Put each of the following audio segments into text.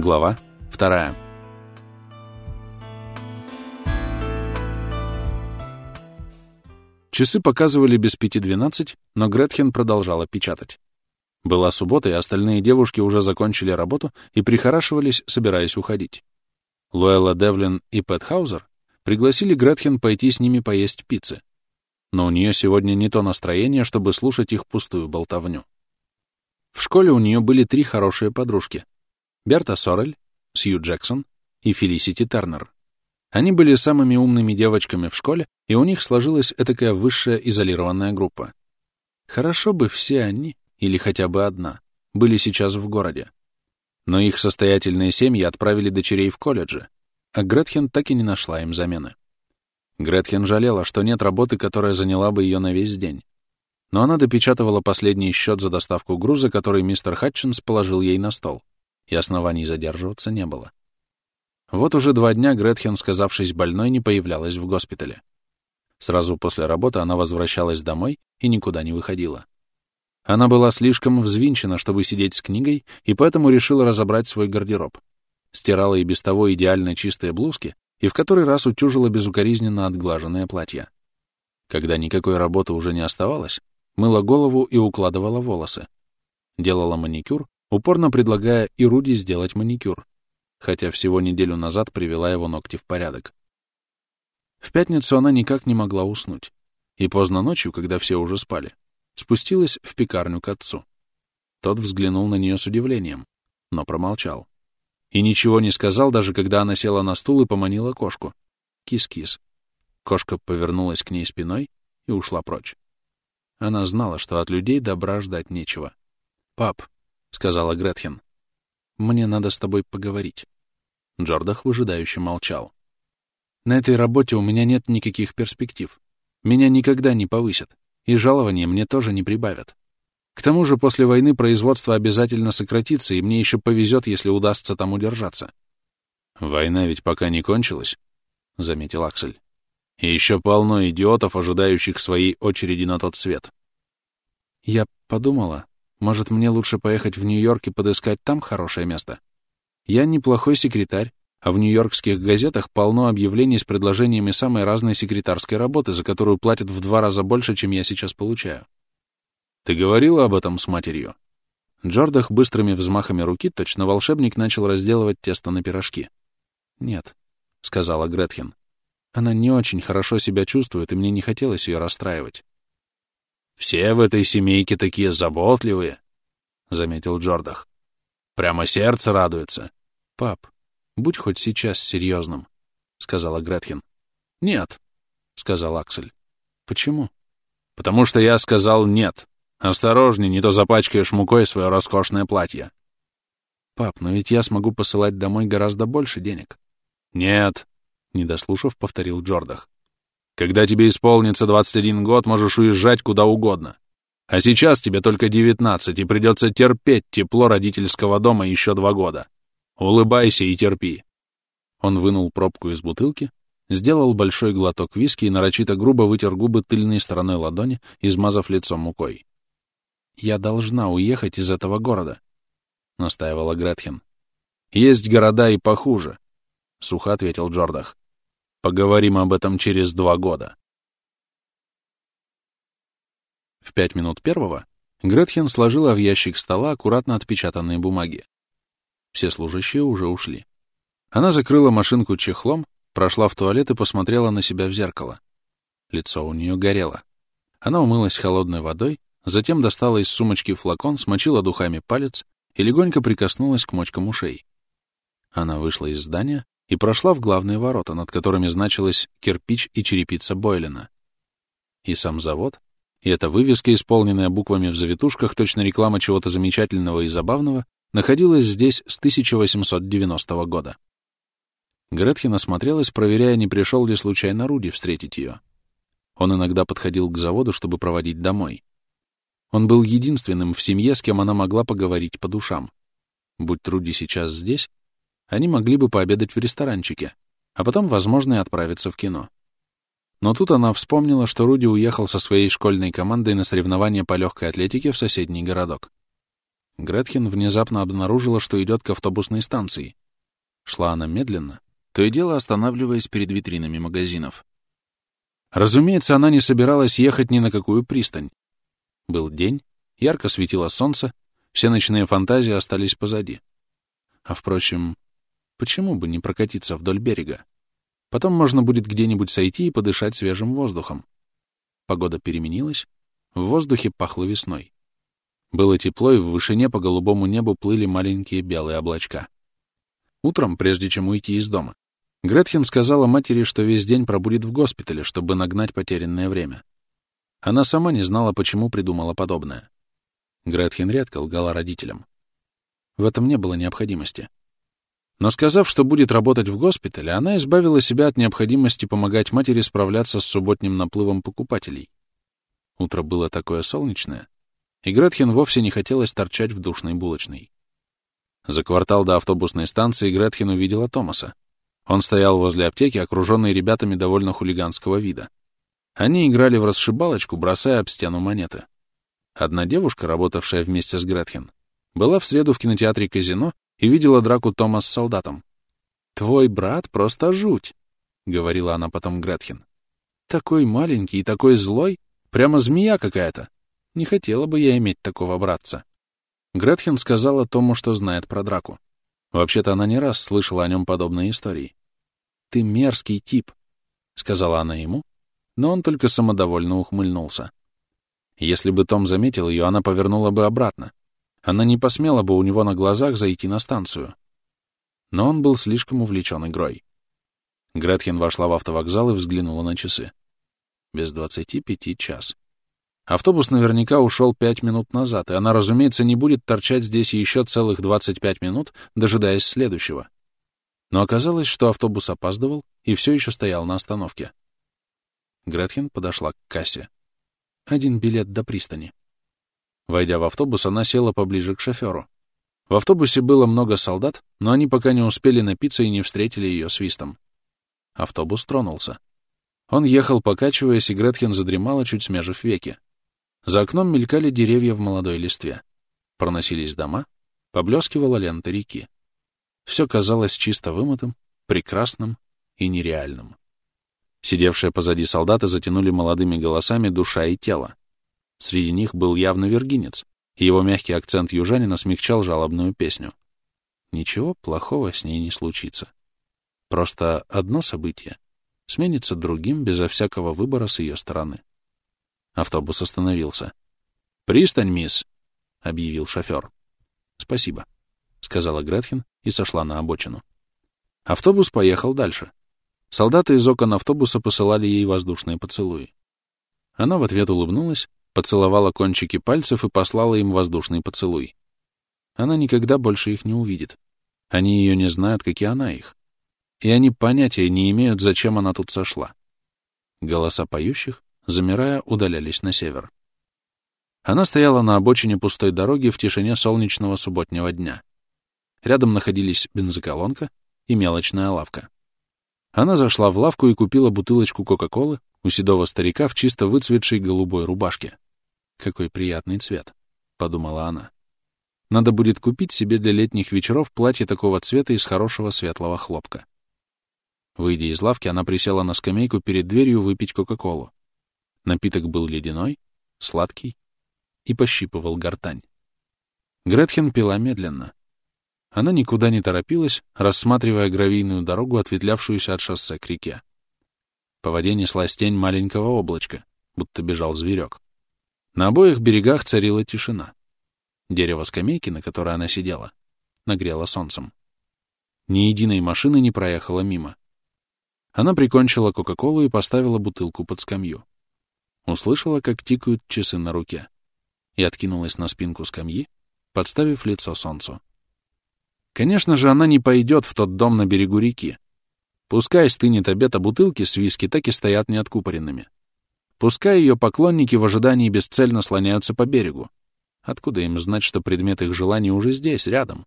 Глава 2. Часы показывали без пяти двенадцать, но Гретхен продолжала печатать. Была суббота, и остальные девушки уже закончили работу и прихорашивались, собираясь уходить. Луэлла Девлин и Пэт Хаузер пригласили Гретхен пойти с ними поесть пиццы. Но у нее сегодня не то настроение, чтобы слушать их пустую болтовню. В школе у нее были три хорошие подружки — Берта Сорель, Сью Джексон и Фелисити Тернер. Они были самыми умными девочками в школе, и у них сложилась этакая высшая изолированная группа. Хорошо бы все они, или хотя бы одна, были сейчас в городе. Но их состоятельные семьи отправили дочерей в колледжи, а Гретхен так и не нашла им замены. Гретхен жалела, что нет работы, которая заняла бы ее на весь день. Но она допечатывала последний счет за доставку груза, который мистер Хатчинс положил ей на стол, и оснований задерживаться не было. Вот уже два дня Гретхен, сказавшись больной, не появлялась в госпитале. Сразу после работы она возвращалась домой и никуда не выходила. Она была слишком взвинчена, чтобы сидеть с книгой, и поэтому решила разобрать свой гардероб. Стирала и без того идеально чистые блузки, и в который раз утюжила безукоризненно отглаженное платье. Когда никакой работы уже не оставалось, мыла голову и укладывала волосы. Делала маникюр, упорно предлагая и Руди сделать маникюр, хотя всего неделю назад привела его ногти в порядок. В пятницу она никак не могла уснуть, и поздно ночью, когда все уже спали, спустилась в пекарню к отцу. Тот взглянул на нее с удивлением, но промолчал. И ничего не сказал, даже когда она села на стул и поманила кошку. Кис-кис. Кошка повернулась к ней спиной и ушла прочь. Она знала, что от людей добра ждать нечего. «Пап», — сказала Гретхен, — «мне надо с тобой поговорить». Джордах выжидающе молчал. «На этой работе у меня нет никаких перспектив. Меня никогда не повысят, и жалования мне тоже не прибавят. К тому же после войны производство обязательно сократится, и мне еще повезет, если удастся там удержаться». «Война ведь пока не кончилась», — заметил Аксель. «И еще полно идиотов, ожидающих своей очереди на тот свет». Я подумала, может, мне лучше поехать в Нью-Йорк и подыскать там хорошее место? Я неплохой секретарь, а в нью-йоркских газетах полно объявлений с предложениями самой разной секретарской работы, за которую платят в два раза больше, чем я сейчас получаю. Ты говорила об этом с матерью? Джордах быстрыми взмахами руки, точно волшебник, начал разделывать тесто на пирожки. «Нет», — сказала Гретхен. «Она не очень хорошо себя чувствует, и мне не хотелось ее расстраивать». «Все в этой семейке такие заботливые», — заметил Джордах. «Прямо сердце радуется». «Пап, будь хоть сейчас серьезным», — сказала Гретхен. «Нет», — сказал Аксель. «Почему?» «Потому что я сказал нет. Осторожней, не то запачкаешь мукой свое роскошное платье». «Пап, но ведь я смогу посылать домой гораздо больше денег». «Нет», — недослушав, повторил Джордах. Когда тебе исполнится 21 год, можешь уезжать куда угодно. А сейчас тебе только 19, и придется терпеть тепло родительского дома еще два года. Улыбайся и терпи. Он вынул пробку из бутылки, сделал большой глоток виски и нарочито грубо вытер губы тыльной стороной ладони, измазав лицо мукой. «Я должна уехать из этого города», — настаивала Гретхен. «Есть города и похуже», — сухо ответил Джордах. Поговорим об этом через два года. В пять минут первого Гретхен сложила в ящик стола аккуратно отпечатанные бумаги. Все служащие уже ушли. Она закрыла машинку чехлом, прошла в туалет и посмотрела на себя в зеркало. Лицо у нее горело. Она умылась холодной водой, затем достала из сумочки флакон, смочила духами палец и легонько прикоснулась к мочкам ушей. Она вышла из здания, и прошла в главные ворота, над которыми значилось «Кирпич и черепица Бойлена». И сам завод, и эта вывеска, исполненная буквами в завитушках, точно реклама чего-то замечательного и забавного, находилась здесь с 1890 года. Гретхен осмотрелась, проверяя, не пришел ли случайно Руди встретить ее. Он иногда подходил к заводу, чтобы проводить домой. Он был единственным в семье, с кем она могла поговорить по душам. Будь Руди сейчас здесь, они могли бы пообедать в ресторанчике, а потом, возможно, и отправиться в кино. Но тут она вспомнила, что Руди уехал со своей школьной командой на соревнования по легкой атлетике в соседний городок. Гретхен внезапно обнаружила, что идет к автобусной станции. Шла она медленно, то и дело останавливаясь перед витринами магазинов. Разумеется, она не собиралась ехать ни на какую пристань. Был день, ярко светило солнце, все ночные фантазии остались позади. А впрочем, почему бы не прокатиться вдоль берега? Потом можно будет где-нибудь сойти и подышать свежим воздухом. Погода переменилась, в воздухе пахло весной. Было тепло, и в вышине по голубому небу плыли маленькие белые облачка. Утром, прежде чем уйти из дома, Гретхен сказала матери, что весь день пробудет в госпитале, чтобы нагнать потерянное время. Она сама не знала, почему придумала подобное. Гретхен редко лгала родителям. В этом не было необходимости. Но сказав, что будет работать в госпитале, она избавила себя от необходимости помогать матери справляться с субботним наплывом покупателей. Утро было такое солнечное, и Гретхен вовсе не хотелось торчать в душной булочной. За квартал до автобусной станции Гретхен увидела Томаса. Он стоял возле аптеки, окруженный ребятами довольно хулиганского вида. Они играли в расшибалочку, бросая об стену монеты. Одна девушка, работавшая вместе с Гретхен, была в среду в кинотеатре «Казино» и видела драку Тома с солдатом. «Твой брат просто жуть», — говорила она потом Гретхен. «Такой маленький и такой злой, прямо змея какая-то. Не хотела бы я иметь такого братца». Гретхен сказала Тому, что знает про драку. Вообще-то она не раз слышала о нем подобные истории. «Ты мерзкий тип», — сказала она ему, но он только самодовольно ухмыльнулся. Если бы Том заметил ее, она повернула бы обратно. Она не посмела бы у него на глазах зайти на станцию. Но он был слишком увлечен игрой. Гретхен вошла в автовокзал и взглянула на часы. Без двадцати пяти час. Автобус наверняка ушел пять минут назад, и она, разумеется, не будет торчать здесь еще целых двадцать пять минут, дожидаясь следующего. Но оказалось, что автобус опаздывал и все еще стоял на остановке. Гретхен подошла к кассе. Один билет до пристани. Войдя в автобус, она села поближе к шоферу. В автобусе было много солдат, но они пока не успели напиться и не встретили ее свистом. Автобус тронулся. Он ехал, покачиваясь, и Гретхен задремала, чуть смежив веки. За окном мелькали деревья в молодой листве. Проносились дома, поблескивала лента реки. Все казалось чисто вымытым, прекрасным и нереальным. Сидевшие позади солдаты затянули молодыми голосами душа и тело. Среди них был явно вергинец, и его мягкий акцент южанина смягчал жалобную песню. Ничего плохого с ней не случится. Просто одно событие сменится другим безо всякого выбора с ее стороны. Автобус остановился. «Пристань, мисс!» — объявил шофер. «Спасибо», — сказала Гретхен и сошла на обочину. Автобус поехал дальше. Солдаты из окон автобуса посылали ей воздушные поцелуи. Она в ответ улыбнулась, поцеловала кончики пальцев и послала им воздушный поцелуй. Она никогда больше их не увидит. Они ее не знают, как и она их. И они понятия не имеют, зачем она тут сошла. Голоса поющих замирая, удалялись на север. Она стояла на обочине пустой дороги в тишине солнечного субботнего дня. Рядом находились бензоколонка и мелочная лавка. Она зашла в лавку и купила бутылочку Кока-Колы у седого старика в чисто выцветшей голубой рубашке. «Какой приятный цвет», — подумала она. «Надо будет купить себе для летних вечеров платье такого цвета из хорошего светлого хлопка». Выйдя из лавки, она присела на скамейку перед дверью выпить Кока-Колу. Напиток был ледяной, сладкий и пощипывал гортань. Гретхен пила медленно. Она никуда не торопилась, рассматривая гравийную дорогу, ответвлявшуюся от шоссе к реке. По воде неслась тень маленького облачка, будто бежал зверек. На обоих берегах царила тишина. Дерево скамейки, на которой она сидела, нагрело солнцем. Ни единой машины не проехала мимо. Она прикончила Кока-Колу и поставила бутылку под скамью. Услышала, как тикают часы на руке, и откинулась на спинку скамьи, подставив лицо солнцу. Конечно же, она не пойдет в тот дом на берегу реки. Пускай стынет обед, а бутылки с виски так и стоят неоткупоренными. Пускай ее поклонники в ожидании бесцельно слоняются по берегу. Откуда им знать, что предмет их желаний уже здесь, рядом?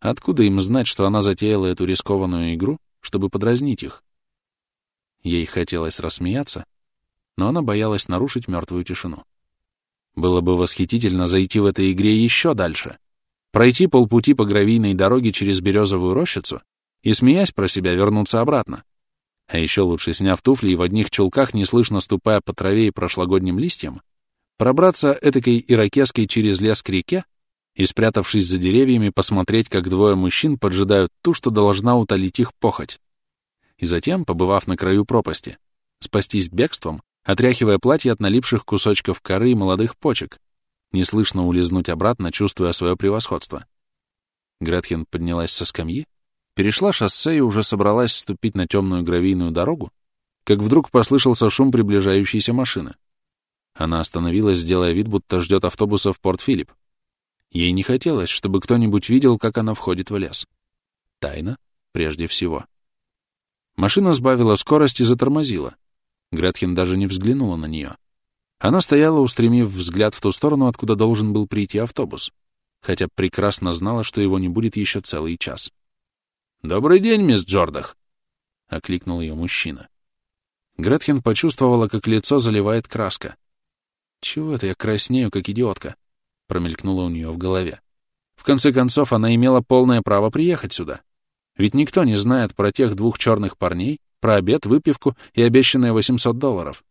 Откуда им знать, что она затеяла эту рискованную игру, чтобы подразнить их? Ей хотелось рассмеяться, но она боялась нарушить мертвую тишину. Было бы восхитительно зайти в этой игре еще дальше, пройти полпути по гравийной дороге через березовую рощицу и, смеясь про себя, вернуться обратно. А еще лучше, сняв туфли и в одних чулках, неслышно ступая по траве и прошлогодним листьям, пробраться этакой ирокеской через лес к реке и, спрятавшись за деревьями, посмотреть, как двое мужчин поджидают ту, что должна утолить их похоть. И затем, побывав на краю пропасти, спастись бегством, отряхивая платье от налипших кусочков коры и молодых почек, неслышно улизнуть обратно, чувствуя свое превосходство. Гретхен поднялась со скамьи, перешла шоссе и уже собралась ступить на темную гравийную дорогу, как вдруг послышался шум приближающейся машины. Она остановилась, делая вид, будто ждет автобуса в Порт-Филипп. Ей не хотелось, чтобы кто-нибудь видел, как она входит в лес. Тайна прежде всего. Машина сбавила скорость и затормозила. Гретхен даже не взглянула на нее. Она стояла, устремив взгляд в ту сторону, откуда должен был прийти автобус, хотя прекрасно знала, что его не будет еще целый час. «Добрый день, мисс Джордах!» — окликнул ее мужчина. Гретхен почувствовала, как лицо заливает краска. «Чего это я краснею, как идиотка?» — промелькнуло у нее в голове. В конце концов, она имела полное право приехать сюда. Ведь никто не знает про тех двух черных парней, про обед, выпивку и обещанные 800 долларов.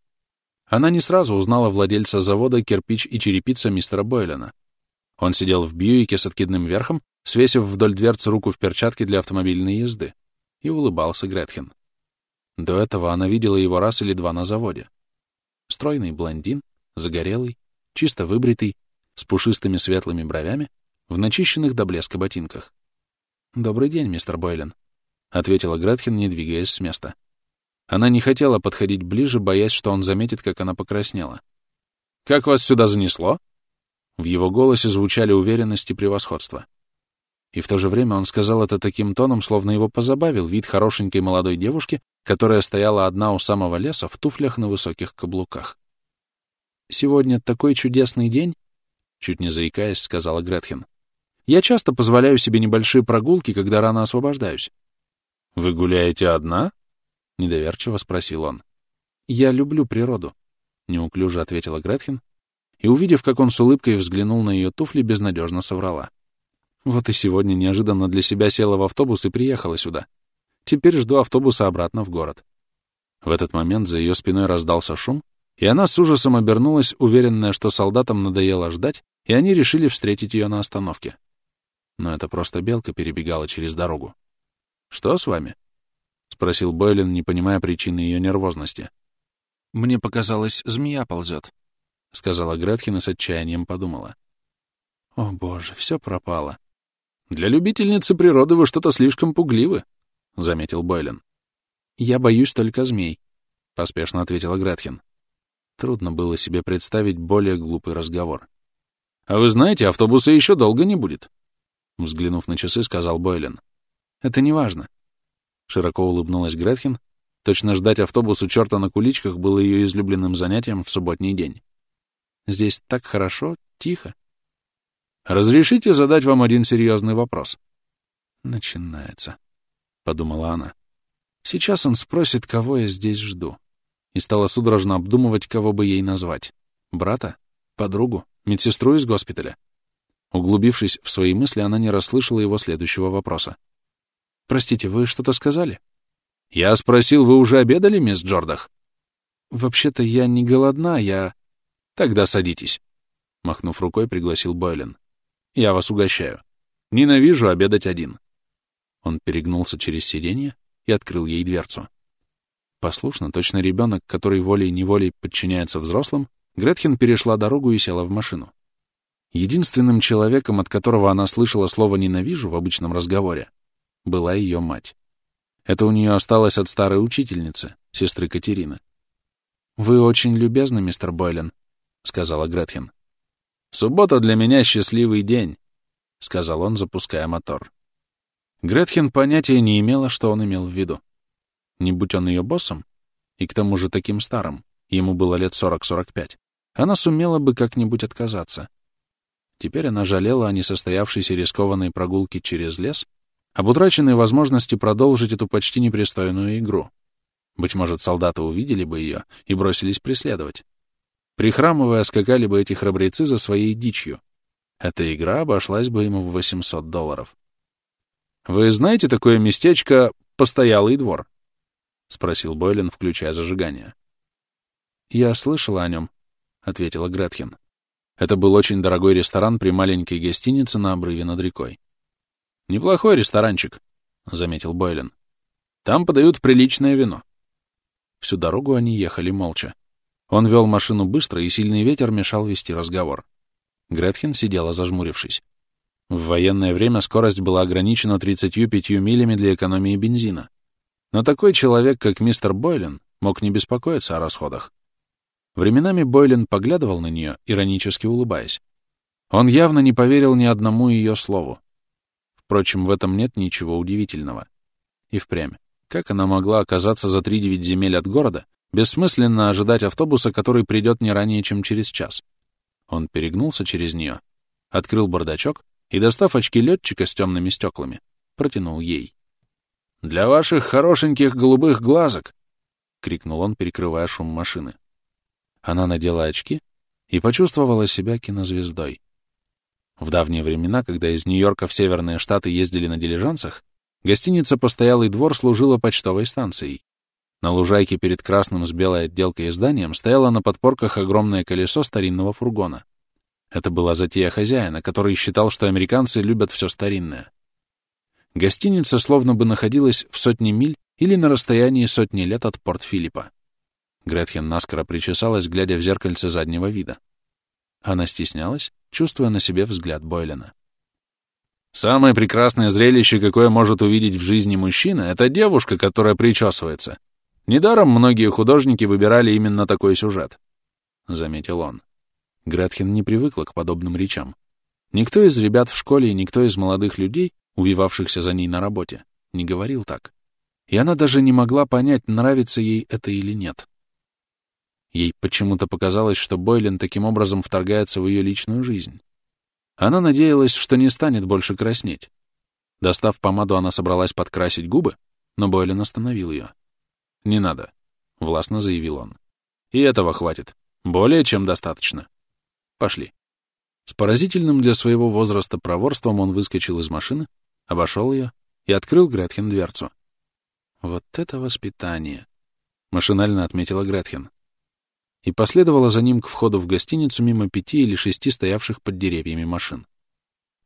Она не сразу узнала владельца завода «Кирпич и черепица» мистера Бойлена. Он сидел в Бьюике с откидным верхом, свесив вдоль дверцы руку в перчатке для автомобильной езды, и улыбался Гретхен. До этого она видела его раз или два на заводе. Стройный блондин, загорелый, чисто выбритый, с пушистыми светлыми бровями, в начищенных до блеска ботинках. «Добрый день, мистер Бойлен», — ответила Гретхен, не двигаясь с места. Она не хотела подходить ближе, боясь, что он заметит, как она покраснела. «Как вас сюда занесло?» В его голосе звучали уверенность и превосходство. И в то же время он сказал это таким тоном, словно его позабавил вид хорошенькой молодой девушки, которая стояла одна у самого леса в туфлях на высоких каблуках. «Сегодня такой чудесный день», — чуть не заикаясь, сказала Гретхен. Я часто позволяю себе небольшие прогулки, когда рано освобождаюсь. — Вы гуляете одна? — недоверчиво спросил он. — Я люблю природу, — неуклюже ответила Гретхен, и, увидев, как он с улыбкой взглянул на ее туфли, безнадежно соврала. Вот и сегодня неожиданно для себя села в автобус и приехала сюда. Теперь жду автобуса обратно в город. В этот момент за ее спиной раздался шум, и она с ужасом обернулась, уверенная, что солдатам надоело ждать, и они решили встретить ее на остановке но это просто белка перебегала через дорогу. «Что с вами?» — спросил Бойлен, не понимая причины ее нервозности. «Мне показалось, змея ползет», — сказала Гретхен и с отчаянием подумала. «О, боже, все пропало». «Для любительницы природы вы что-то слишком пугливы», — заметил Бойлен. «Я боюсь только змей», — поспешно ответила Гретхен. Трудно было себе представить более глупый разговор. «А вы знаете, автобуса еще долго не будет. Взглянув на часы, сказал Бойлен. «Это не важно». Широко улыбнулась Гретхен. Точно ждать автобус у черта на куличках было ее излюбленным занятием в субботний день. «Здесь так хорошо, тихо». «Разрешите задать вам один серьезный вопрос?» «Начинается», — подумала она. «Сейчас он спросит, кого я здесь жду». И стала судорожно обдумывать, кого бы ей назвать. Брата? Подругу? Медсестру из госпиталя? Углубившись в свои мысли, она не расслышала его следующего вопроса. «Простите, вы что-то сказали?» «Я спросил, вы уже обедали, мисс Джордах?» «Вообще-то я не голодна, я...» «Тогда садитесь», — махнув рукой, пригласил Бойлен. «Я вас угощаю. Ненавижу обедать один». Он перегнулся через сиденье и открыл ей дверцу. Послушно, точно ребенок, который волей-неволей подчиняется взрослым, Гретхен перешла дорогу и села в машину. Единственным человеком, от которого она слышала слово «ненавижу» в обычном разговоре, была ее мать. Это у нее осталось от старой учительницы, сестры Катерины. «Вы очень любезны, мистер Бойлен», — сказала Гретхен. «Суббота для меня счастливый день», — сказал он, запуская мотор. Гретхен понятия не имела, что он имел в виду. Не будь он ее боссом, и к тому же таким старым, ему было лет 40-45, она сумела бы как-нибудь отказаться. Теперь она жалела о несостоявшейся рискованной прогулке через лес, об утраченной возможности продолжить эту почти непристойную игру. Быть может, солдаты увидели бы ее и бросились преследовать. Прихрамывая, скакали бы эти храбрецы за своей дичью. Эта игра обошлась бы ему в 800 долларов. «Вы знаете такое местечко «Постоялый двор»?» — спросил Бойлен, включая зажигание. «Я слышала о нем», — ответила Гретхен. Это был очень дорогой ресторан при маленькой гостинице на обрыве над рекой. «Неплохой ресторанчик», — заметил Бойлен. «Там подают приличное вино». Всю дорогу они ехали молча. Он вел машину быстро, и сильный ветер мешал вести разговор. Гретхен сидела зажмурившись. В военное время скорость была ограничена 35 милями для экономии бензина. Но такой человек, как мистер Бойлен, мог не беспокоиться о расходах. Временами Бойлен поглядывал на нее, иронически улыбаясь. Он явно не поверил ни одному ее слову. Впрочем, в этом нет ничего удивительного. И впрямь, как она могла оказаться за три девять земель от города, бессмысленно ожидать автобуса, который придет не ранее, чем через час? Он перегнулся через нее, открыл бардачок и, достав очки летчика с темными стеклами, протянул ей. «Для ваших хорошеньких голубых глазок!» — крикнул он, перекрывая шум машины. Она надела очки и почувствовала себя кинозвездой. В давние времена, когда из Нью-Йорка в Северные Штаты ездили на дилижансах, гостиница «Постоялый двор» служила почтовой станцией. На лужайке перед красным с белой отделкой зданием стояло на подпорках огромное колесо старинного фургона. Это была затея хозяина, который считал, что американцы любят все старинное. Гостиница словно бы находилась в сотне миль или на расстоянии сотни лет от Порт-Филиппа. Гретхен наскоро причесалась, глядя в зеркальце заднего вида. Она стеснялась, чувствуя на себе взгляд Бойлена. «Самое прекрасное зрелище, какое может увидеть в жизни мужчина, это девушка, которая причесывается. Недаром многие художники выбирали именно такой сюжет», — заметил он. Гретхен не привыкла к подобным речам. Никто из ребят в школе и никто из молодых людей, увивавшихся за ней на работе, не говорил так. И она даже не могла понять, нравится ей это или нет. Ей почему-то показалось, что Бойлен таким образом вторгается в ее личную жизнь. Она надеялась, что не станет больше краснеть. Достав помаду, она собралась подкрасить губы, но Бойлен остановил ее. «Не надо», — властно заявил он. «И этого хватит. Более чем достаточно. Пошли». С поразительным для своего возраста проворством он выскочил из машины, обошел ее и открыл Гретхен дверцу. «Вот это воспитание!» — машинально отметила Гретхен и последовала за ним к входу в гостиницу мимо пяти или шести стоявших под деревьями машин.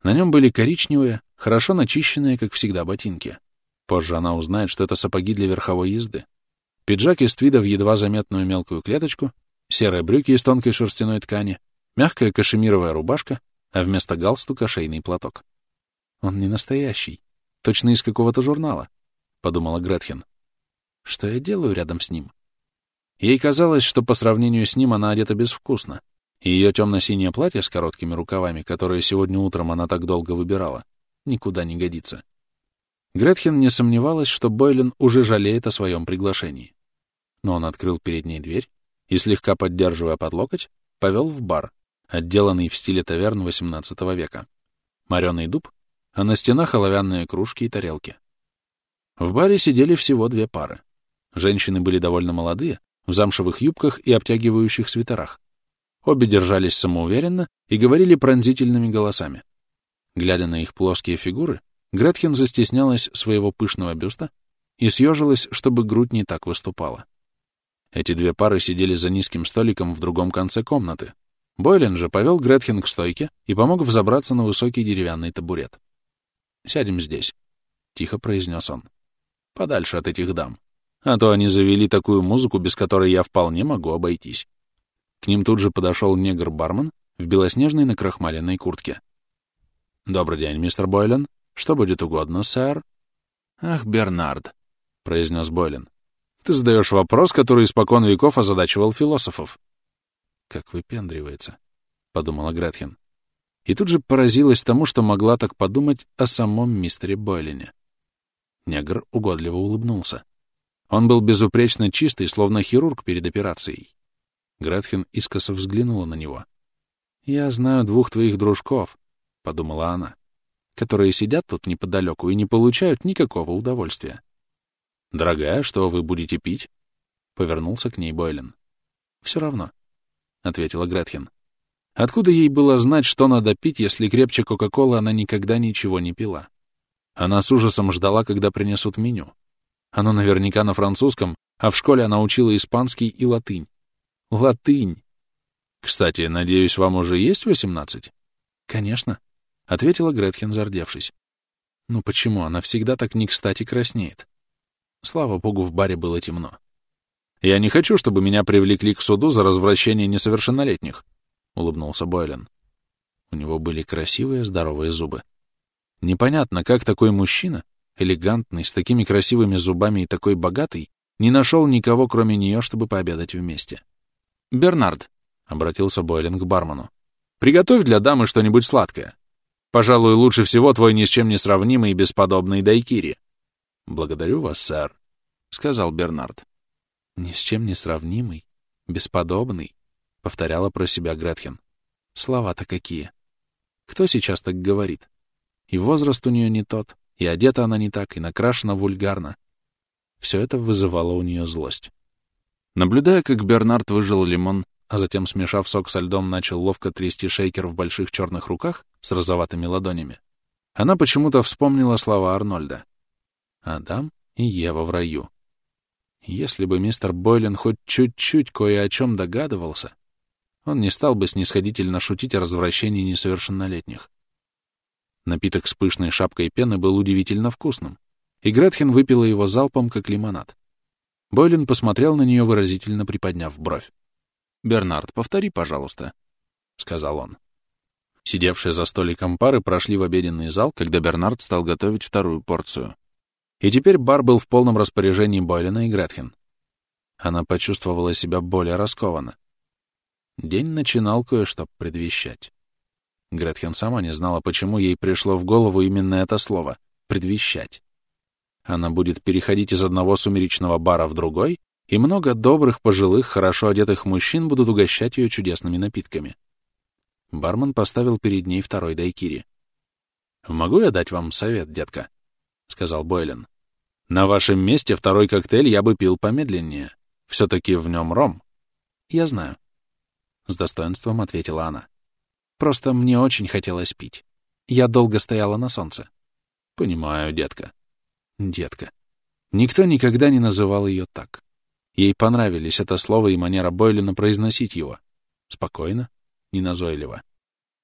На нем были коричневые, хорошо начищенные, как всегда, ботинки. Позже она узнает, что это сапоги для верховой езды. Пиджак из твида в едва заметную мелкую клеточку, серые брюки из тонкой шерстяной ткани, мягкая кашемировая рубашка, а вместо галстука шейный платок. Он не настоящий, точно из какого-то журнала, — подумала Гретхен. Что я делаю рядом с ним? Ей казалось, что по сравнению с ним она одета безвкусно, и ее темно-синее платье с короткими рукавами, которое сегодня утром она так долго выбирала, никуда не годится. Гретхен не сомневалась, что Бойлен уже жалеет о своем приглашении. Но он открыл перед ней дверь и, слегка поддерживая под локоть, повел в бар, отделанный в стиле таверн XVIII века. Мореный дуб, а на стенах оловянные кружки и тарелки. В баре сидели всего две пары. Женщины были довольно молодые, в замшевых юбках и обтягивающих свитерах. Обе держались самоуверенно и говорили пронзительными голосами. Глядя на их плоские фигуры, Гретхен застеснялась своего пышного бюста и съежилась, чтобы грудь не так выступала. Эти две пары сидели за низким столиком в другом конце комнаты. Бойлен же повел Гретхен к стойке и помог взобраться на высокий деревянный табурет. «Сядем здесь», — тихо произнес он. «Подальше от этих дам а то они завели такую музыку, без которой я вполне могу обойтись. К ним тут же подошел негр-бармен в белоснежной накрахмаленной куртке. «Добрый день, мистер Бойлен. Что будет угодно, сэр?» «Ах, Бернард», — произнес Бойлен. «Ты задаешь вопрос, который испокон веков озадачивал философов». «Как выпендривается», — подумала Гретхен. И тут же поразилась тому, что могла так подумать о самом мистере Бойлене. Негр угодливо улыбнулся. Он был безупречно чистый, словно хирург перед операцией. Гретхен искоса взглянула на него. «Я знаю двух твоих дружков», — подумала она, «которые сидят тут неподалеку и не получают никакого удовольствия». «Дорогая, что вы будете пить?» — повернулся к ней Бойлен. «Все равно», — ответила Гретхен. Откуда ей было знать, что надо пить, если крепче Кока-Колы она никогда ничего не пила? Она с ужасом ждала, когда принесут меню. Оно наверняка на французском, а в школе она учила испанский и латынь. Латынь! Кстати, надеюсь, вам уже есть восемнадцать? Конечно, — ответила Гретхен, зардевшись. Ну почему она всегда так не кстати краснеет? Слава богу, в баре было темно. Я не хочу, чтобы меня привлекли к суду за развращение несовершеннолетних, — улыбнулся Бойлен. У него были красивые здоровые зубы. Непонятно, как такой мужчина, элегантный, с такими красивыми зубами и такой богатый, не нашел никого, кроме нее, чтобы пообедать вместе. «Бернард», — обратился Бойлен к бармену, — «приготовь для дамы что-нибудь сладкое. Пожалуй, лучше всего твой ни с чем не сравнимый и бесподобный дайкири». «Благодарю вас, сэр», — сказал Бернард. «Ни с чем не сравнимый, бесподобный», — повторяла про себя Гретхен. «Слова-то какие! Кто сейчас так говорит?» И возраст у нее не тот, и одета она не так, и накрашена вульгарно. Все это вызывало у нее злость. Наблюдая, как Бернард выжил лимон, а затем, смешав сок со льдом, начал ловко трясти шейкер в больших черных руках с розоватыми ладонями, она почему-то вспомнила слова Арнольда. «Адам и Ева в раю». Если бы мистер Бойлен хоть чуть-чуть кое о чем догадывался, он не стал бы снисходительно шутить о развращении несовершеннолетних. Напиток с пышной шапкой пены был удивительно вкусным, и Гретхен выпила его залпом, как лимонад. Бойлин посмотрел на нее, выразительно приподняв бровь. «Бернард, повтори, пожалуйста», — сказал он. Сидевшие за столиком пары прошли в обеденный зал, когда Бернард стал готовить вторую порцию. И теперь бар был в полном распоряжении Бойлина и Гретхен. Она почувствовала себя более раскованно. День начинал кое-что предвещать. Гретхен сама не знала, почему ей пришло в голову именно это слово — «предвещать». Она будет переходить из одного сумеречного бара в другой, и много добрых, пожилых, хорошо одетых мужчин будут угощать ее чудесными напитками. Бармен поставил перед ней второй дайкири. «Могу я дать вам совет, детка?» — сказал Бойлен. «На вашем месте второй коктейль я бы пил помедленнее. Все-таки в нем ром». «Я знаю», — с достоинством ответила она. Просто мне очень хотелось пить. Я долго стояла на солнце. Понимаю, детка. Детка. Никто никогда не называл ее так. Ей понравились это слово и манера Бойлина произносить его. Спокойно, неназойливо.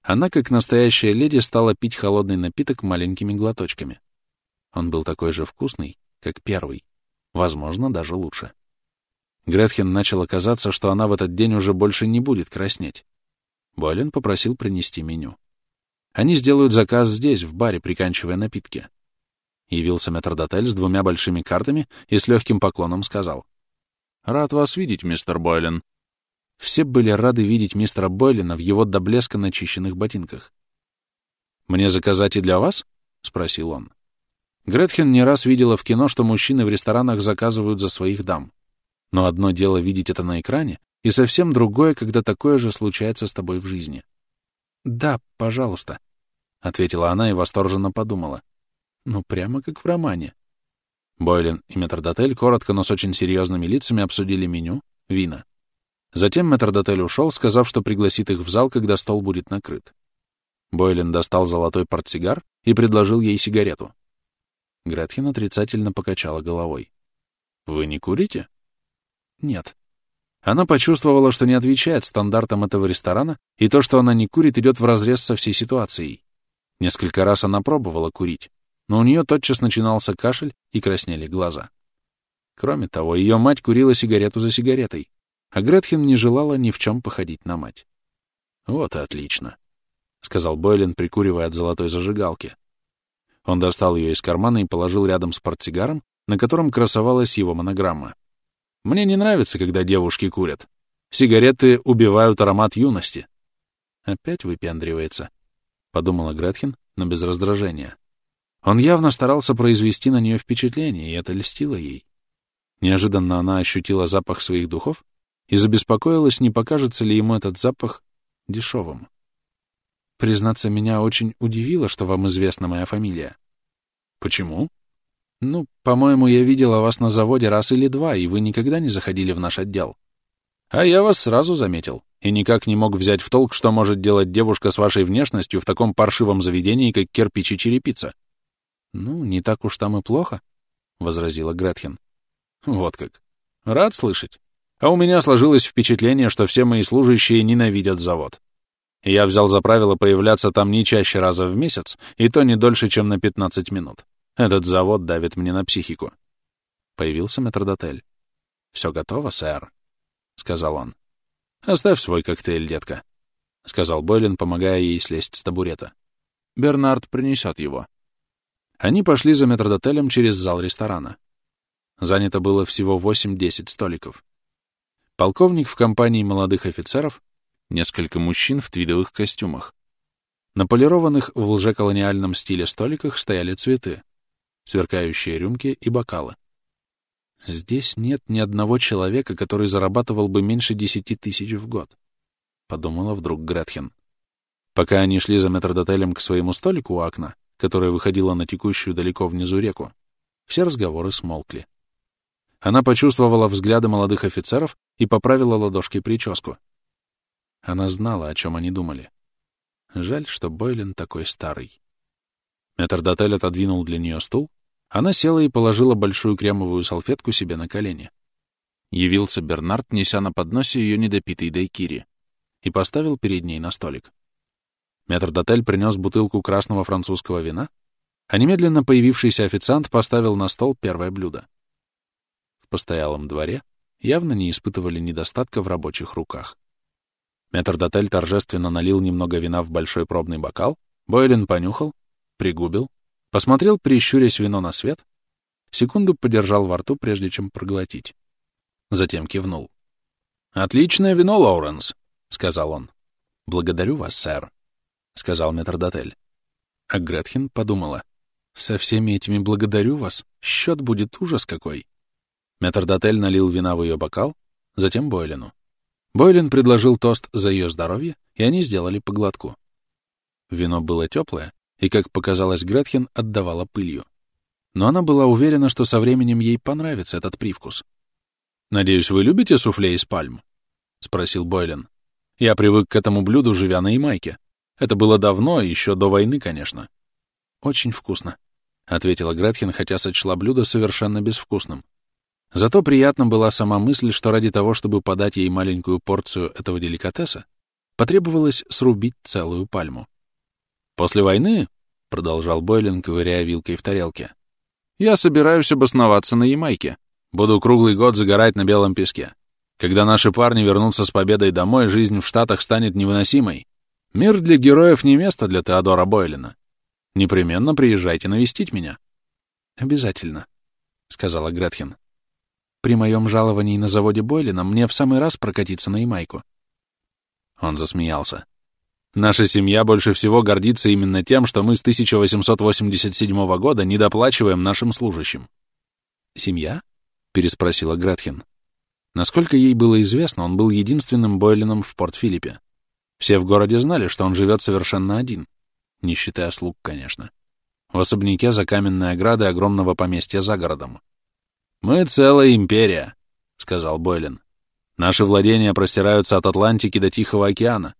Она, как настоящая леди, стала пить холодный напиток маленькими глоточками. Он был такой же вкусный, как первый. Возможно, даже лучше. Гретхен начало казаться, что она в этот день уже больше не будет краснеть. Бойлен попросил принести меню. Они сделают заказ здесь, в баре, приканчивая напитки. Явился метрдотель с двумя большими картами и с легким поклоном сказал. «Рад вас видеть, мистер Бойлен». Все были рады видеть мистера Бойлена в его до блеска начищенных ботинках. «Мне заказать и для вас?» — спросил он. Гретхен не раз видела в кино, что мужчины в ресторанах заказывают за своих дам. Но одно дело видеть это на экране, и совсем другое, когда такое же случается с тобой в жизни. «Да, пожалуйста», — ответила она и восторженно подумала. «Ну, прямо как в романе». Бойлен и метрдотель коротко, но с очень серьезными лицами обсудили меню, вина. Затем метрдотель ушел, сказав, что пригласит их в зал, когда стол будет накрыт. Бойлен достал золотой портсигар и предложил ей сигарету. Гретхен отрицательно покачала головой. «Вы не курите?» «Нет», она почувствовала, что не отвечает стандартам этого ресторана, и то, что она не курит, идет вразрез со всей ситуацией. Несколько раз она пробовала курить, но у нее тотчас начинался кашель и краснели глаза. Кроме того, ее мать курила сигарету за сигаретой, а Гретхен не желала ни в чем походить на мать. «Вот и отлично», — сказал Бойлен, прикуривая от золотой зажигалки. Он достал ее из кармана и положил рядом с портсигаром, на котором красовалась его монограмма. Мне не нравится, когда девушки курят. Сигареты убивают аромат юности. Опять выпендривается, — подумала Гретхен, но без раздражения. Он явно старался произвести на нее впечатление, и это льстило ей. Неожиданно она ощутила запах своих духов и забеспокоилась, не покажется ли ему этот запах дешевым. Признаться, меня очень удивило, что вам известна моя фамилия. Почему? «Ну, по-моему, я видела вас на заводе раз или два, и вы никогда не заходили в наш отдел». «А я вас сразу заметил. и никак не мог взять в толк, что может делать девушка с вашей внешностью в таком паршивом заведении, как кирпич и черепица. «Ну, не так уж там и плохо», — возразила Гретхен. «Вот как. Рад слышать. А у меня сложилось впечатление, что все мои служащие ненавидят завод. Я взял за правило появляться там не чаще раза в месяц, и то не дольше, чем на 15 минут. Этот завод давит мне на психику. Появился метрдотель. «Все готово, сэр», — сказал он. «Оставь свой коктейль, детка», — сказал Бойлен, помогая ей слезть с табурета. «Бернард принесет его». Они пошли за метрдотелем через зал ресторана. Занято было всего 8-10 столиков. Полковник в компании молодых офицеров, несколько мужчин в твидовых костюмах. На полированных в лжеколониальном стиле столиках стояли цветы, сверкающие рюмки и бокалы. «Здесь нет ни одного человека, который зарабатывал бы меньше десяти тысяч в год», — подумала вдруг Гретхен. Пока они шли за метрдотелем к своему столику у окна, которое выходило на текущую далеко внизу реку, все разговоры смолкли. Она почувствовала взгляды молодых офицеров и поправила ладошкой прическу. Она знала, о чем они думали. Жаль, что Бойлен такой старый. Метрдотель отодвинул для нее стул, она села и положила большую кремовую салфетку себе на колени. Явился Бернард, неся на подносе ее недопитый дайкири, и поставил перед ней на столик. Метрдотель принес бутылку красного французского вина, а немедленно появившийся официант поставил на стол первое блюдо. В постоялом дворе явно не испытывали недостатка в рабочих руках. Метрдотель торжественно налил немного вина в большой пробный бокал, Бойлен понюхал, пригубил, Посмотрел, прищурясь вино на свет, секунду подержал во рту, прежде чем проглотить. Затем кивнул. «Отличное вино, Лоуренс», — сказал он. «Благодарю вас, сэр», — сказал метрдотель. А Гретхен подумала. «Со всеми этими благодарю вас. Счет будет ужас какой». Метрдотель налил вина в ее бокал, затем Бойлену. Бойлен предложил тост за ее здоровье, и они сделали по глотку. Вино было теплое, и, как показалось Гретхен, отдавала пылью. Но она была уверена, что со временем ей понравится этот привкус. «Надеюсь, вы любите суфле из пальм?» — спросил Бойлен. «Я привык к этому блюду, живя на Ямайке. Это было давно, еще до войны, конечно». «Очень вкусно», — ответила Гретхен, хотя сочла блюдо совершенно безвкусным. Зато приятна была сама мысль, что ради того, чтобы подать ей маленькую порцию этого деликатеса, потребовалось срубить целую пальму. После войны, — продолжал Бойлин, ковыряя вилкой в тарелке, — я собираюсь обосноваться на Ямайке. Буду круглый год загорать на белом песке. Когда наши парни вернутся с победой домой, жизнь в Штатах станет невыносимой. Мир для героев не место для Теодора Бойлина. Непременно приезжайте навестить меня. — Обязательно, — сказала Гретхен. При моем жаловании на заводе Бойлина мне в самый раз прокатиться на Ямайку. Он засмеялся. Наша семья больше всего гордится именно тем, что мы с 1887 года недоплачиваем нашим служащим. «Семья?» — переспросила Гретхен. Насколько ей было известно, он был единственным Бойлином в Порт-Филиппе. Все в городе знали, что он живет совершенно один, не считая слуг, конечно, в особняке за каменной оградой огромного поместья за городом. «Мы целая империя», — сказал Бойлин. «Наши владения простираются от Атлантики до Тихого океана,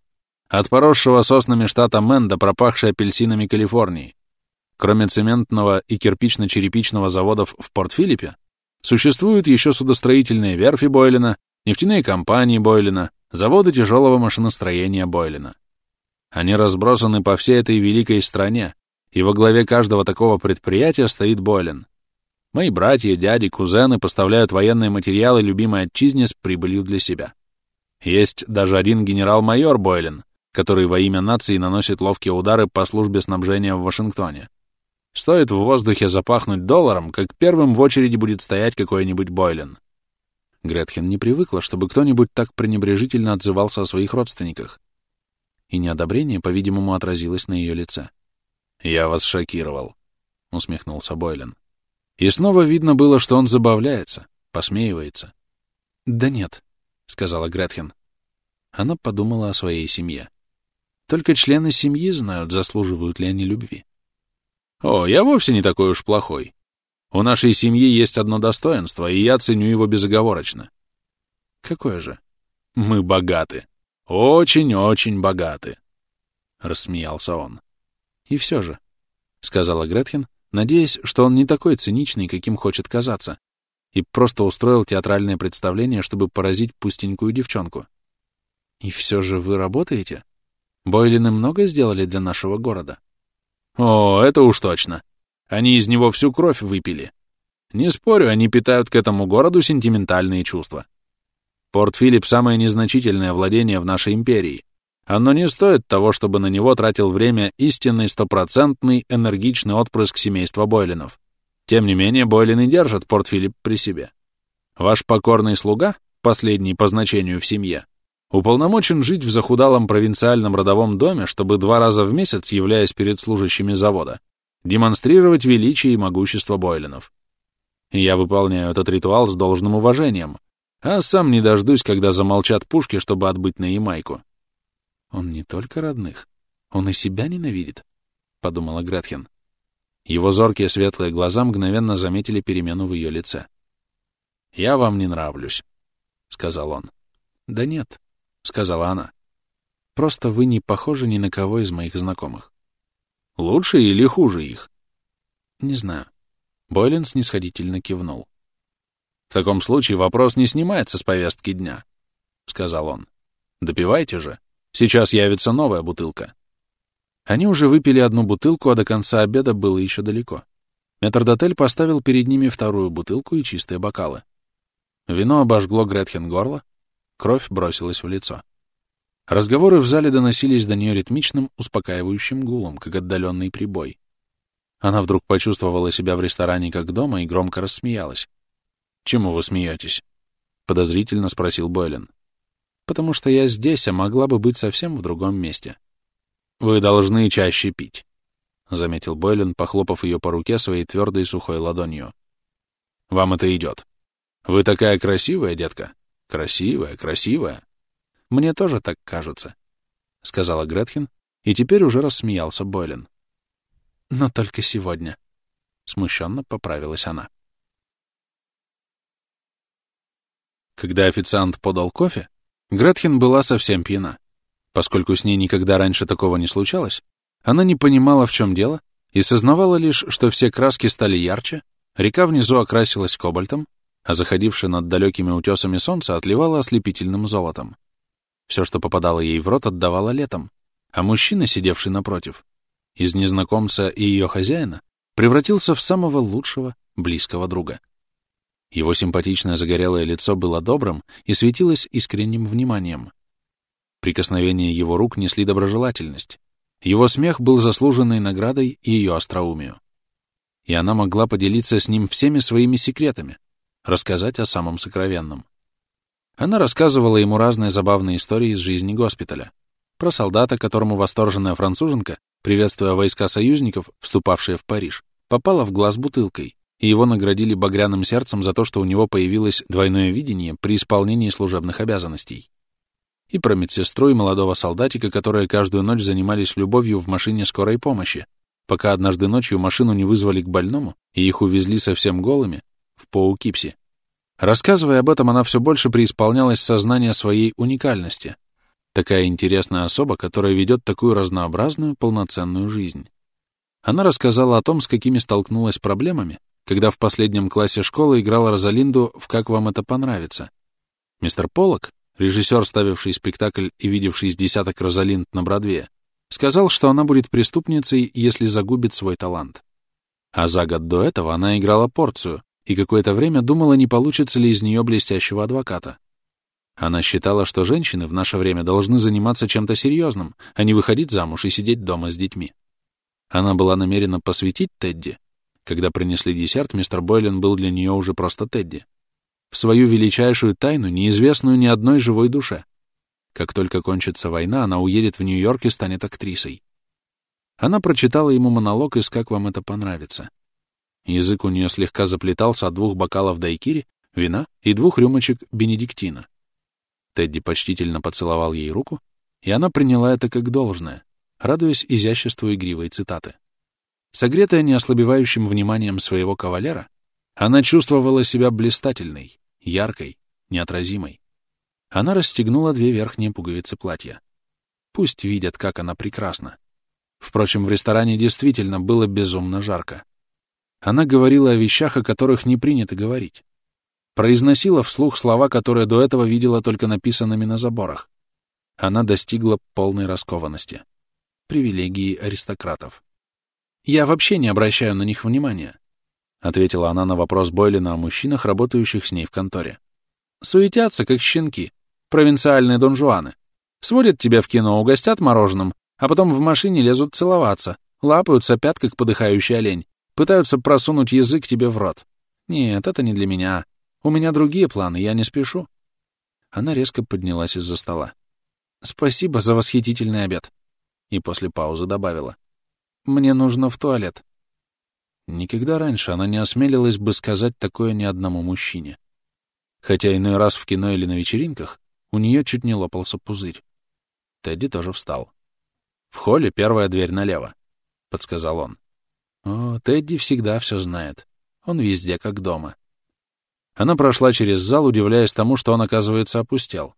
от поросшего соснами штата Мэн до пропахшей апельсинами Калифорнии. Кроме цементного и кирпично-черепичного заводов в Порт-Филиппе, существуют еще судостроительные верфи Бойлина, нефтяные компании Бойлина, заводы тяжелого машиностроения Бойлина. Они разбросаны по всей этой великой стране, и во главе каждого такого предприятия стоит Бойлин. Мои братья, дяди, кузены поставляют военные материалы любимой отчизне с прибылью для себя. Есть даже один генерал-майор Бойлин, который во имя нации наносит ловкие удары по службе снабжения в Вашингтоне. Стоит в воздухе запахнуть долларом, как первым в очереди будет стоять какой-нибудь Бойлен. Гретхен не привыкла, чтобы кто-нибудь так пренебрежительно отзывался о своих родственниках. И неодобрение, по-видимому, отразилось на ее лице. «Я вас шокировал», — усмехнулся Бойлен. И снова видно было, что он забавляется, посмеивается. «Да нет», — сказала Гретхен. Она подумала о своей семье. Только члены семьи знают, заслуживают ли они любви. О, я вовсе не такой уж плохой. У нашей семьи есть одно достоинство, и я ценю его безоговорочно. Какое же? Мы богаты. Очень-очень богаты, — рассмеялся он. И все же, — сказала Гретхен, надеясь, что он не такой циничный, каким хочет казаться, и просто устроил театральное представление, чтобы поразить пустенькую девчонку. И все же вы работаете? Бойлины много сделали для нашего города? О, это уж точно. Они из него всю кровь выпили. Не спорю, они питают к этому городу сентиментальные чувства. Порт Филипп — самое незначительное владение в нашей империи. Оно не стоит того, чтобы на него тратил время истинный стопроцентный энергичный отпрыск семейства Бойлинов. Тем не менее, Бойлины держат Порт Филипп при себе. Ваш покорный слуга, последний по значению в семье, уполномочен жить в захудалом провинциальном родовом доме, чтобы два раза в месяц, являясь перед служащими завода, демонстрировать величие и могущество Бойлинов. Я выполняю этот ритуал с должным уважением, а сам не дождусь, когда замолчат пушки, чтобы отбыть на Ямайку. Он не только родных, он и себя ненавидит, — подумала Гретхен. Его зоркие светлые глаза мгновенно заметили перемену в ее лице. «Я вам не нравлюсь», — сказал он. «Да нет», — сказала она. «Просто вы не похожи ни на кого из моих знакомых». «Лучше или хуже их?» «Не знаю». Бойлен снисходительно кивнул. «В таком случае вопрос не снимается с повестки дня», — сказал он. «Допивайте же. Сейчас явится новая бутылка». Они уже выпили одну бутылку, а до конца обеда было еще далеко. Метрдотель поставил перед ними вторую бутылку и чистые бокалы. Вино обожгло Гретхен горло, кровь бросилась в лицо. Разговоры в зале доносились до нее ритмичным, успокаивающим гулом, как отдаленный прибой. Она вдруг почувствовала себя в ресторане как дома и громко рассмеялась. «Чему вы смеетесь?» — подозрительно спросил Бойлен. «Потому что я здесь, а могла бы быть совсем в другом месте». «Вы должны чаще пить», — заметил Бойлен, похлопав ее по руке своей твердой сухой ладонью. «Вам это идет. Вы такая красивая, детка. Красивая, красивая». «Мне тоже так кажется», — сказала Гретхен, и теперь уже рассмеялся Бойлен. «Но только сегодня», — смущенно поправилась она. Когда официант подал кофе, Гретхен была совсем пьяна. Поскольку с ней никогда раньше такого не случалось, она не понимала, в чем дело, и сознавала лишь, что все краски стали ярче, река внизу окрасилась кобальтом, а заходившее над далекими утесами солнце отливало ослепительным золотом. Все, что попадало ей в рот, отдавало летом, а мужчина, сидевший напротив, из незнакомца и ее хозяина, превратился в самого лучшего, близкого друга. Его симпатичное загорелое лицо было добрым и светилось искренним вниманием. Прикосновения его рук несли доброжелательность. Его смех был заслуженной наградой ее остроумию. И она могла поделиться с ним всеми своими секретами, рассказать о самом сокровенном. Она рассказывала ему разные забавные истории из жизни госпиталя. Про солдата, которому восторженная француженка, приветствуя войска союзников, вступавшие в Париж, попала в глаз бутылкой, и его наградили багряным сердцем за то, что у него появилось двойное видение при исполнении служебных обязанностей и про медсестру и молодого солдатика, которые каждую ночь занимались любовью в машине скорой помощи, пока однажды ночью машину не вызвали к больному и их увезли совсем голыми в Поукипси. Рассказывая об этом, она все больше преисполнялась сознания своей уникальности. Такая интересная особа, которая ведет такую разнообразную, полноценную жизнь. Она рассказала о том, с какими столкнулась проблемами, когда в последнем классе школы играла Розалинду в «Как вам это понравится». Мистер Поллок, режиссер, ставивший спектакль и видевший с десяток Розалинд на Бродвее, сказал, что она будет преступницей, если загубит свой талант. А за год до этого она играла порцию и какое-то время думала, не получится ли из нее блестящего адвоката. Она считала, что женщины в наше время должны заниматься чем-то серьезным, а не выходить замуж и сидеть дома с детьми. Она была намерена посвятить Тедди. Когда принесли десерт, мистер Бойлен был для нее уже просто Тедди в свою величайшую тайну, неизвестную ни одной живой душе. Как только кончится война, она уедет в Нью-Йорк и станет актрисой. Она прочитала ему монолог из «Как вам это понравится». Язык у нее слегка заплетался от двух бокалов дайкири, вина и двух рюмочек бенедиктина. Тедди почтительно поцеловал ей руку, и она приняла это как должное, радуясь изяществу игривой цитаты. Согретая неослабевающим вниманием своего кавалера, она чувствовала себя блистательной, яркой, неотразимой. Она расстегнула две верхние пуговицы платья. Пусть видят, как она прекрасна. Впрочем, в ресторане действительно было безумно жарко. Она говорила о вещах, о которых не принято говорить. Произносила вслух слова, которые до этого видела только написанными на заборах. Она достигла полной раскованности. Привилегии аристократов. «Я вообще не обращаю на них внимания», — ответила она на вопрос Бойлина о мужчинах, работающих с ней в конторе. «Суетятся, как щенки, провинциальные донжуаны. Сводят тебя в кино, угостят мороженым, а потом в машине лезут целоваться, лапают, сопят, как подыхающий олень, пытаются просунуть язык тебе в рот. Нет, это не для меня. У меня другие планы, я не спешу. Она резко поднялась из-за стола. Спасибо за восхитительный обед. И после паузы добавила. Мне нужно в туалет. Никогда раньше она не осмелилась бы сказать такое ни одному мужчине. Хотя иной раз в кино или на вечеринках у нее чуть не лопался пузырь. Тедди тоже встал. «В холле первая дверь налево», — подсказал он. О, Тедди всегда все знает. Он везде как дома. Она прошла через зал, удивляясь тому, что он, оказывается, опустел.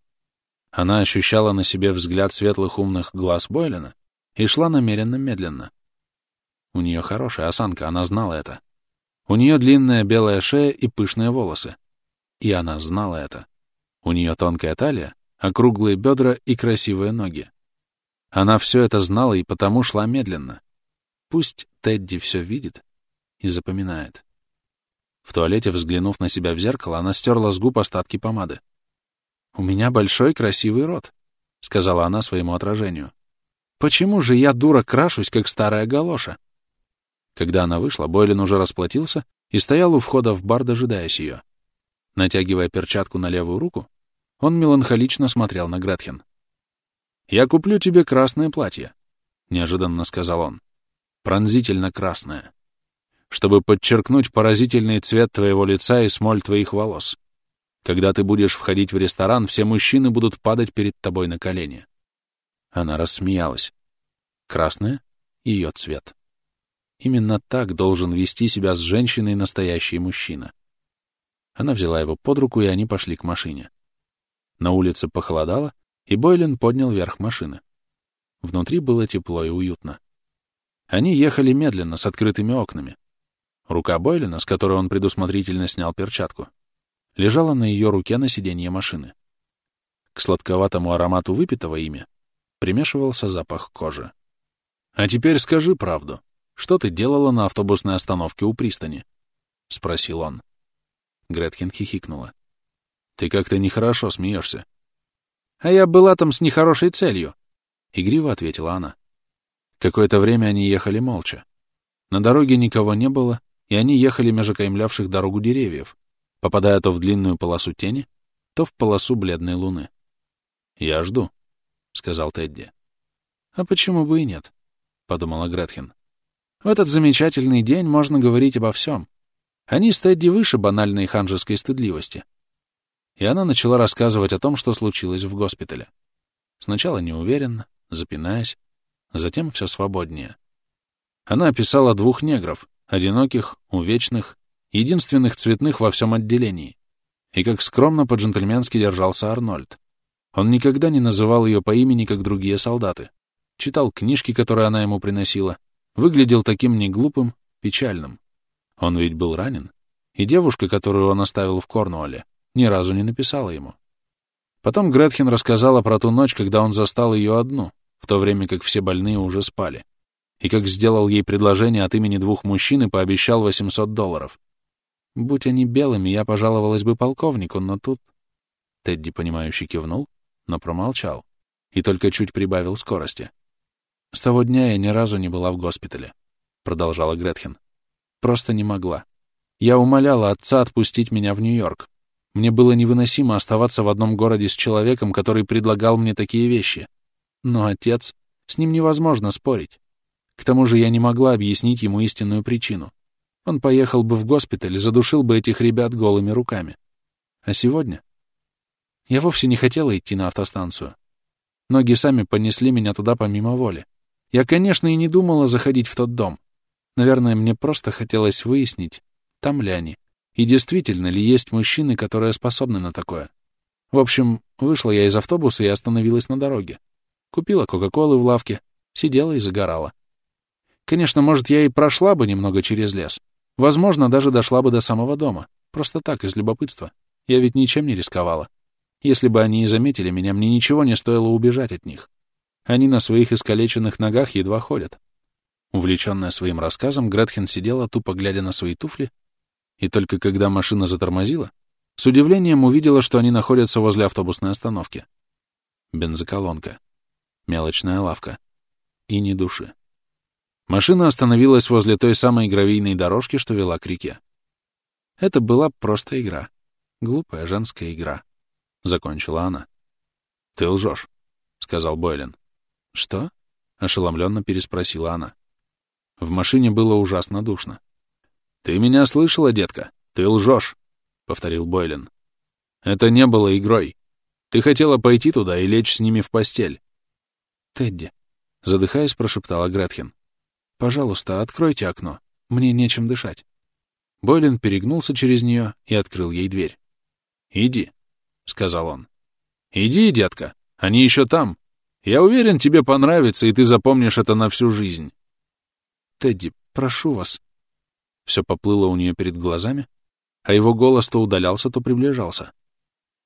Она ощущала на себе взгляд светлых умных глаз Бойлена и шла намеренно медленно. У нее хорошая осанка, она знала это. У нее длинная белая шея и пышные волосы. И она знала это. У нее тонкая талия, округлые бедра и красивые ноги. Она все это знала и потому шла медленно. Пусть Тедди все видит и запоминает. В туалете, взглянув на себя в зеркало, она стерла с губ остатки помады. «У меня большой красивый рот», — сказала она своему отражению. «Почему же я, дура, крашусь, как старая галоша?» Когда она вышла, Бойлин уже расплатился и стоял у входа в бар, дожидаясь ее. Натягивая перчатку на левую руку, он меланхолично смотрел на Гретхен. «Я куплю тебе красное платье», — неожиданно сказал он. «Пронзительно красное чтобы подчеркнуть поразительный цвет твоего лица и смоль твоих волос. Когда ты будешь входить в ресторан, все мужчины будут падать перед тобой на колени. Она рассмеялась. Красное — ее цвет. Именно так должен вести себя с женщиной настоящий мужчина. Она взяла его под руку, и они пошли к машине. На улице похолодало, и Бойлен поднял верх машины. Внутри было тепло и уютно. Они ехали медленно, с открытыми окнами. Рука Бойлина, с которой он предусмотрительно снял перчатку, лежала на ее руке на сиденье машины. К сладковатому аромату выпитого ими примешивался запах кожи. «А теперь скажи правду. Что ты делала на автобусной остановке у пристани?» — спросил он. Гретхен хихикнула. «Ты как-то нехорошо смеешься». «А я была там с нехорошей целью», — игриво ответила она. Какое-то время они ехали молча. На дороге никого не было, и они ехали меж окаймлявших дорогу деревьев, попадая то в длинную полосу тени, то в полосу бледной луны. «Я жду», — сказал Тедди. «А почему бы и нет?» — подумала Гретхен. «В этот замечательный день можно говорить обо всем. Они с Тедди выше банальной ханжеской стыдливости». И она начала рассказывать о том, что случилось в госпитале. Сначала неуверенно, запинаясь, затем все свободнее. Она описала двух негров, одиноких, увечных, единственных цветных во всем отделении. И как скромно по-джентльменски держался Арнольд. Он никогда не называл ее по имени, как другие солдаты. Читал книжки, которые она ему приносила. Выглядел таким неглупым, печальным. Он ведь был ранен. И девушка, которую он оставил в Корнуолле, ни разу не написала ему. Потом Гретхен рассказала про ту ночь, когда он застал ее одну, в то время как все больные уже спали и как сделал ей предложение от имени двух мужчин и пообещал 800 долларов. Будь они белыми, я пожаловалась бы полковнику, но тут... Тедди, понимающе кивнул, но промолчал и только чуть прибавил скорости. «С того дня я ни разу не была в госпитале», — продолжала Гретхен. «Просто не могла. Я умоляла отца отпустить меня в Нью-Йорк. Мне было невыносимо оставаться в одном городе с человеком, который предлагал мне такие вещи. Но отец... С ним невозможно спорить. К тому же я не могла объяснить ему истинную причину. Он поехал бы в госпиталь и задушил бы этих ребят голыми руками. А сегодня? Я вовсе не хотела идти на автостанцию. Ноги сами понесли меня туда помимо воли. Я, конечно, и не думала заходить в тот дом. Наверное, мне просто хотелось выяснить, там ли они, и действительно ли есть мужчины, которые способны на такое. В общем, вышла я из автобуса и остановилась на дороге. Купила Кока-Колы в лавке, сидела и загорала. Конечно, может, я и прошла бы немного через лес. Возможно, даже дошла бы до самого дома. Просто так, из любопытства. Я ведь ничем не рисковала. Если бы они и заметили меня, мне ничего не стоило убежать от них. Они на своих искалеченных ногах едва ходят. Увлеченная своим рассказом, Гретхен сидела, тупо глядя на свои туфли, и только когда машина затормозила, с удивлением увидела, что они находятся возле автобусной остановки. Бензоколонка. Мелочная лавка. И ни души. Машина остановилась возле той самой гравийной дорожки, что вела к реке. Это была просто игра. Глупая женская игра. Закончила она. «Ты лжешь», — сказал Бойлен. «Что?» — ошеломленно переспросила она. В машине было ужасно душно. «Ты меня слышала, детка? Ты лжешь», — повторил Бойлен. «Это не было игрой. Ты хотела пойти туда и лечь с ними в постель». «Тедди», — задыхаясь, прошептала Гретхен. «Пожалуйста, откройте окно. Мне нечем дышать». Бойлен перегнулся через нее и открыл ей дверь. «Иди», — сказал он. «Иди, детка, они еще там. Я уверен, тебе понравится, и ты запомнишь это на всю жизнь». «Тедди, прошу вас». Все поплыло у нее перед глазами, а его голос то удалялся, то приближался.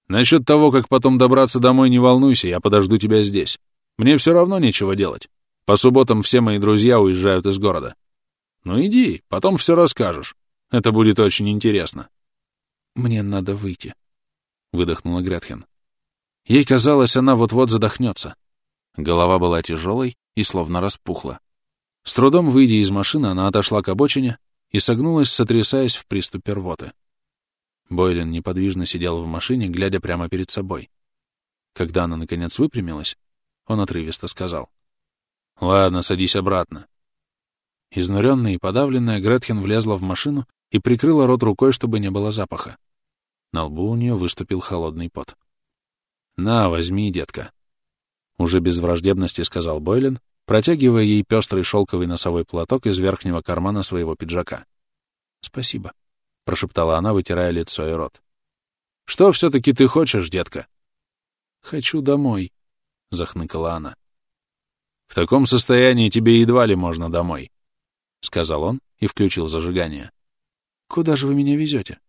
«Насчет того, как потом добраться домой, не волнуйся, я подожду тебя здесь. Мне все равно нечего делать. По субботам все мои друзья уезжают из города. Ну иди, потом все расскажешь. Это будет очень интересно. Мне надо выйти, — выдохнула Гретхен. Ей казалось, она вот-вот задохнется. Голова была тяжелой и словно распухла. С трудом выйдя из машины, она отошла к обочине и согнулась, сотрясаясь в приступе рвоты. Бойлен неподвижно сидел в машине, глядя прямо перед собой. Когда она, наконец, выпрямилась, он отрывисто сказал. «Ладно, садись обратно». Изнуренная и подавленная, Гретхен влезла в машину и прикрыла рот рукой, чтобы не было запаха. На лбу у нее выступил холодный пот. «На, возьми, детка», — уже без враждебности сказал Бойлен, протягивая ей пестрый шелковый носовой платок из верхнего кармана своего пиджака. «Спасибо», — прошептала она, вытирая лицо и рот. «Что все-таки ты хочешь, детка?» «Хочу домой», — захныкала она. «В таком состоянии тебе едва ли можно домой», — сказал он и включил зажигание. «Куда же вы меня везете?»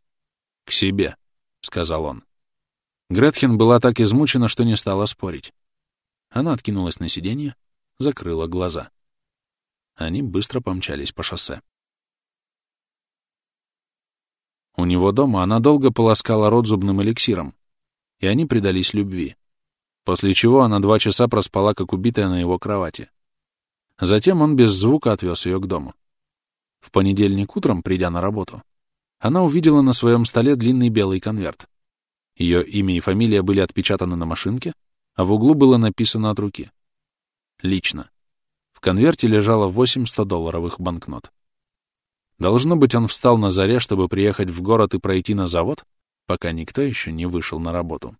«К себе», — сказал он. Гретхен была так измучена, что не стала спорить. Она откинулась на сиденье, закрыла глаза. Они быстро помчались по шоссе. У него дома она долго полоскала рот зубным эликсиром, и они предались любви после чего она два часа проспала, как убитая на его кровати. Затем он без звука отвез ее к дому. В понедельник утром, придя на работу, она увидела на своем столе длинный белый конверт. Ее имя и фамилия были отпечатаны на машинке, а в углу было написано от руки. Лично. В конверте лежало 8 100-долларовых банкнот. Должно быть, он встал на заре, чтобы приехать в город и пройти на завод, пока никто еще не вышел на работу.